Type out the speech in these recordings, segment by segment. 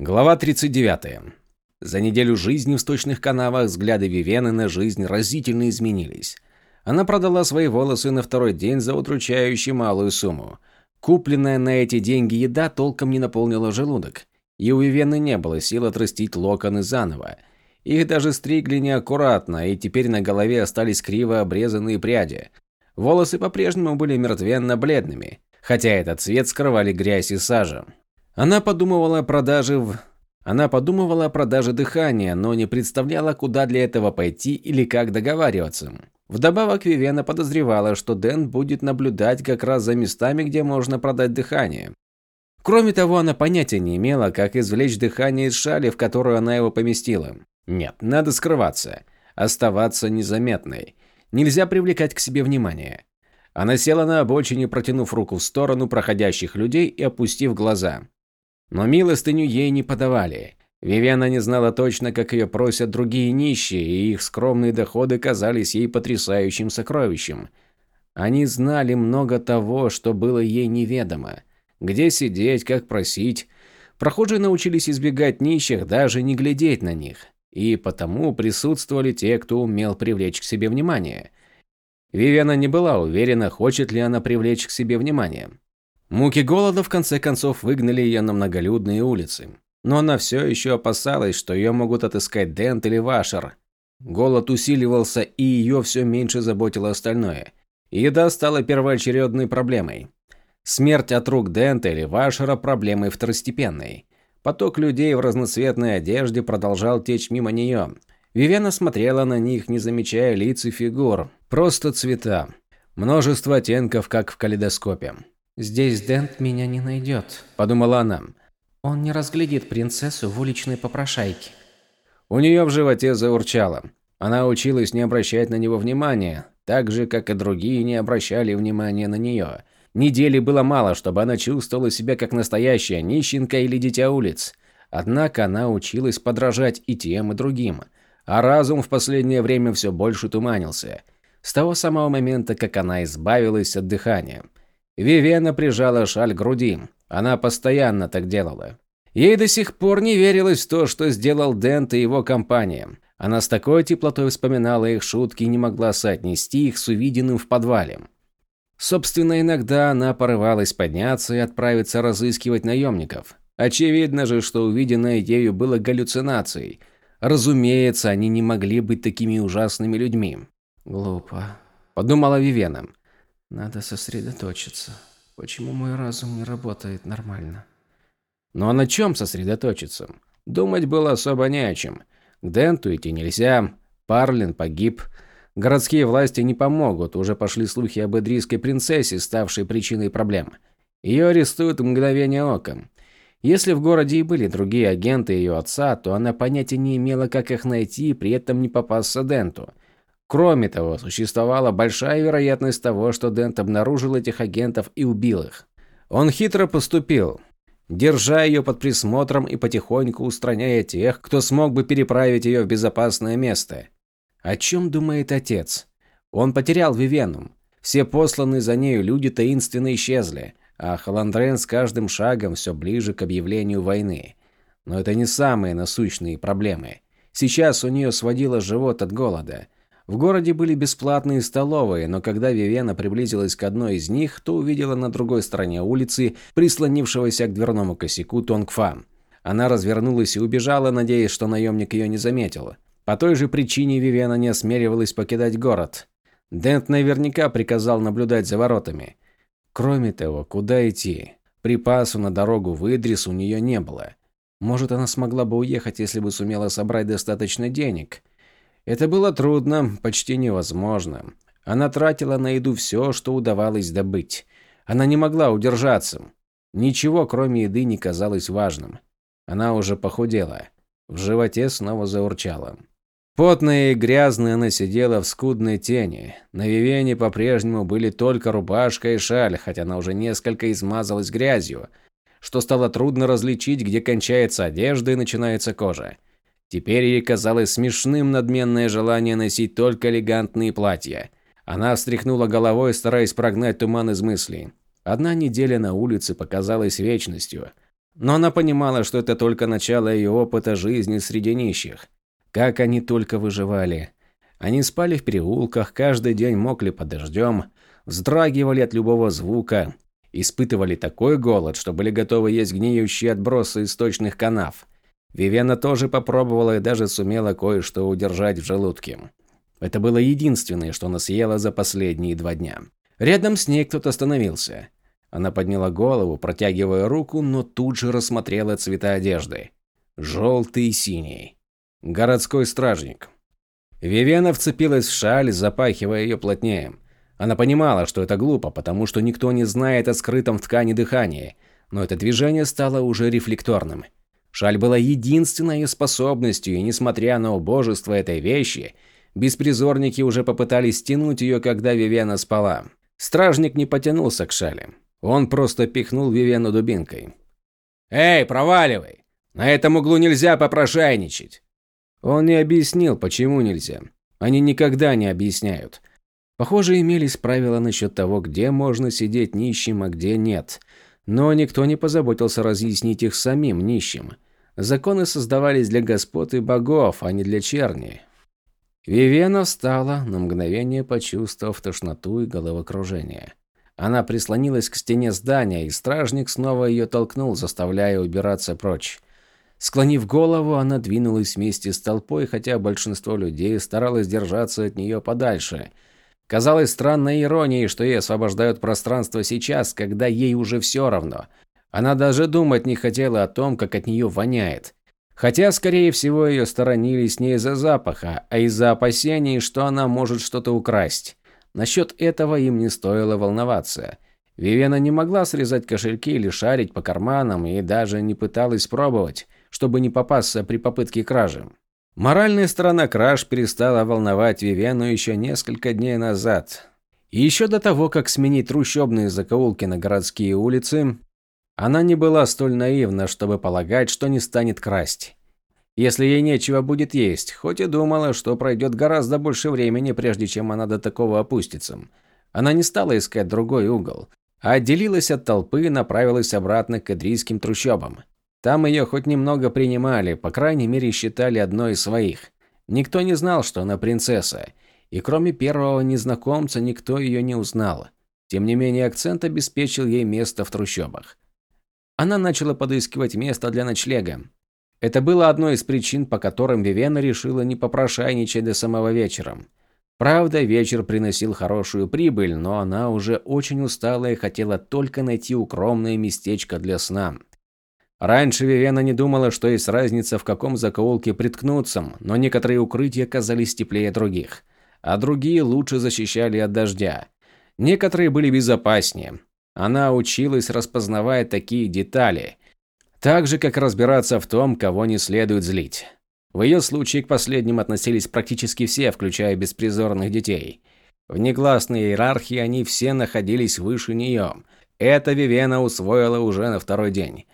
Глава 39. За неделю жизни в сточных канавах взгляды Вивены на жизнь разительно изменились. Она продала свои волосы на второй день за удручающую малую сумму. Купленная на эти деньги еда толком не наполнила желудок. И у Вивены не было сил отрастить локоны заново. Их даже стригли неаккуратно, и теперь на голове остались криво обрезанные пряди. Волосы по-прежнему были мертвенно-бледными, хотя этот цвет скрывали грязь и сажа. Она подумывала о продаже в... Она подумывала о продаже дыхания, но не представляла, куда для этого пойти или как договариваться. Вдобавок, Вивена подозревала, что Дэн будет наблюдать как раз за местами, где можно продать дыхание. Кроме того, она понятия не имела, как извлечь дыхание из шали, в которую она его поместила. Нет, надо скрываться, оставаться незаметной. Нельзя привлекать к себе внимание. Она села на обочине, протянув руку в сторону проходящих людей и опустив глаза. Но милостыню ей не подавали. Вивиана не знала точно, как ее просят другие нищие, и их скромные доходы казались ей потрясающим сокровищем. Они знали много того, что было ей неведомо. Где сидеть, как просить. Прохожие научились избегать нищих, даже не глядеть на них. И потому присутствовали те, кто умел привлечь к себе внимание. Вивиана не была уверена, хочет ли она привлечь к себе внимание. Муки голода в конце концов выгнали ее на многолюдные улицы. Но она все еще опасалась, что ее могут отыскать Дент или Вашер. Голод усиливался, и ее все меньше заботило остальное. Еда стала первоочередной проблемой. Смерть от рук Дента или Вашера – проблемой второстепенной. Поток людей в разноцветной одежде продолжал течь мимо нее. Вивена смотрела на них, не замечая лиц и фигур. Просто цвета. Множество оттенков, как в калейдоскопе. «Здесь Дент меня не найдет», – подумала она. «Он не разглядит принцессу в уличной попрошайке». У нее в животе заурчало. Она училась не обращать на него внимания, так же, как и другие не обращали внимания на нее. Недели было мало, чтобы она чувствовала себя как настоящая нищенка или дитя улиц. Однако она училась подражать и тем, и другим. А разум в последнее время все больше туманился. С того самого момента, как она избавилась от дыхания – Вивена прижала шаль к груди. Она постоянно так делала. Ей до сих пор не верилось в то, что сделал Дент и его компания. Она с такой теплотой вспоминала их шутки и не могла соотнести их с увиденным в подвале. Собственно, иногда она порывалась подняться и отправиться разыскивать наемников. Очевидно же, что увиденное ею было галлюцинацией. Разумеется, они не могли быть такими ужасными людьми. «Глупо», – подумала Вивена. Надо сосредоточиться. Почему мой разум не работает нормально? Ну а на чем сосредоточиться? Думать было особо не о чем. К Денту идти нельзя. Парлин погиб. Городские власти не помогут. Уже пошли слухи об идрийской принцессе, ставшей причиной проблем. Ее арестуют в мгновение ока. Если в городе и были другие агенты ее отца, то она понятия не имела, как их найти и при этом не попасться Денту. Кроме того, существовала большая вероятность того, что Дент обнаружил этих агентов и убил их. Он хитро поступил, держа ее под присмотром и потихоньку устраняя тех, кто смог бы переправить ее в безопасное место. О чем думает отец? Он потерял Вивену. Все посланные за нею люди таинственно исчезли, а Халандрен с каждым шагом все ближе к объявлению войны. Но это не самые насущные проблемы. Сейчас у нее сводило живот от голода – в городе были бесплатные столовые, но когда Вивена приблизилась к одной из них, то увидела на другой стороне улицы прислонившегося к дверному косяку Тонгфа. Она развернулась и убежала, надеясь, что наемник ее не заметил. По той же причине Вивена не осмеливалась покидать город. Дент наверняка приказал наблюдать за воротами. Кроме того, куда идти? Припасу на дорогу в Идрис у нее не было. Может, она смогла бы уехать, если бы сумела собрать достаточно денег. Это было трудно, почти невозможно. Она тратила на еду все, что удавалось добыть. Она не могла удержаться. Ничего, кроме еды, не казалось важным. Она уже похудела. В животе снова заурчало. Потная и грязная она сидела в скудной тени. На Вивене по-прежнему были только рубашка и шаль, хотя она уже несколько измазалась грязью, что стало трудно различить, где кончается одежда и начинается кожа. Теперь ей казалось смешным надменное желание носить только элегантные платья. Она встряхнула головой, стараясь прогнать туман из мыслей. Одна неделя на улице показалась вечностью. Но она понимала, что это только начало ее опыта жизни среди нищих. Как они только выживали. Они спали в переулках, каждый день мокли под дождем, вздрагивали от любого звука, испытывали такой голод, что были готовы есть гниющие отбросы источных канав. Вивена тоже попробовала и даже сумела кое-что удержать в желудке. Это было единственное, что она съела за последние два дня. Рядом с ней кто-то остановился. Она подняла голову, протягивая руку, но тут же рассмотрела цвета одежды. Желтый и синий. Городской стражник. Вивена вцепилась в шаль, запахивая ее плотнее. Она понимала, что это глупо, потому что никто не знает о скрытом в ткани дыхании, но это движение стало уже рефлекторным. Шаль была единственной ее способностью, и несмотря на убожество этой вещи, беспризорники уже попытались стянуть ее, когда Вивена спала. Стражник не потянулся к шале. Он просто пихнул Вивену дубинкой. «Эй, проваливай! На этом углу нельзя попрошайничать!» Он не объяснил, почему нельзя. Они никогда не объясняют. Похоже, имелись правила насчет того, где можно сидеть нищим, а где нет. Но никто не позаботился разъяснить их самим нищим. Законы создавались для господ и богов, а не для черни. Вивена встала, на мгновение почувствовав тошноту и головокружение. Она прислонилась к стене здания, и стражник снова ее толкнул, заставляя убираться прочь. Склонив голову, она двинулась вместе с толпой, хотя большинство людей старалось держаться от нее подальше. Казалось странной иронией, что ей освобождают пространство сейчас, когда ей уже все равно. Она даже думать не хотела о том, как от нее воняет. Хотя, скорее всего, ее сторонились не из-за запаха, а из-за опасений, что она может что-то украсть. Насчет этого им не стоило волноваться. Вивена не могла срезать кошельки или шарить по карманам и даже не пыталась пробовать, чтобы не попасться при попытке кражи. Моральная сторона краж перестала волновать Вивену еще несколько дней назад. И еще до того, как сменить трущобные закоулки на городские улицы, она не была столь наивна, чтобы полагать, что не станет красть если ей нечего будет есть, хоть и думала, что пройдет гораздо больше времени, прежде чем она до такого опустится. Она не стала искать другой угол, а отделилась от толпы и направилась обратно к идрийским трущобам. Там ее хоть немного принимали, по крайней мере считали одной из своих. Никто не знал, что она принцесса, и кроме первого незнакомца никто ее не узнал. Тем не менее акцент обеспечил ей место в трущобах. Она начала подыскивать место для ночлега. Это было одной из причин, по которым Вивена решила не попрошайничать до самого вечера. Правда, вечер приносил хорошую прибыль, но она уже очень устала и хотела только найти укромное местечко для сна. Раньше Вивена не думала, что есть разница в каком закоулке приткнуться, но некоторые укрытия казались теплее других, а другие лучше защищали от дождя. Некоторые были безопаснее. Она училась распознавать такие детали – так же, как разбираться в том, кого не следует злить. В ее случае к последним относились практически все, включая беспризорных детей. В негласной иерархии они все находились выше нее. Это Вивена усвоила уже на второй день.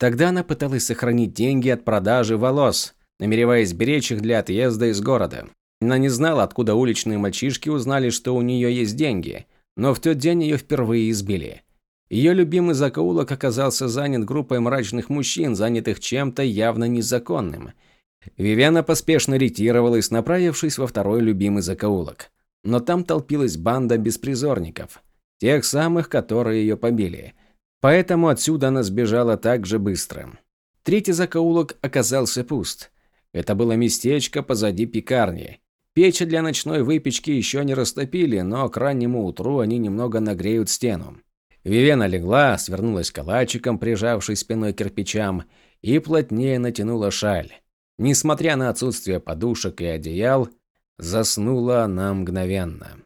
Тогда она пыталась сохранить деньги от продажи волос, намереваясь беречь их для отъезда из города. Она не знала, откуда уличные мальчишки узнали, что у нее есть деньги, но в тот день ее впервые избили. Ее любимый закоулок оказался занят группой мрачных мужчин, занятых чем-то явно незаконным. Вивена поспешно ретировалась, направившись во второй любимый закоулок. Но там толпилась банда беспризорников. Тех самых, которые ее побили. Поэтому отсюда она сбежала так же быстро. Третий закоулок оказался пуст. Это было местечко позади пекарни. Печи для ночной выпечки еще не растопили, но к раннему утру они немного нагреют стену. Вивена легла, свернулась калачиком, прижавшись спиной к кирпичам, и плотнее натянула шаль. Несмотря на отсутствие подушек и одеял, заснула она мгновенно.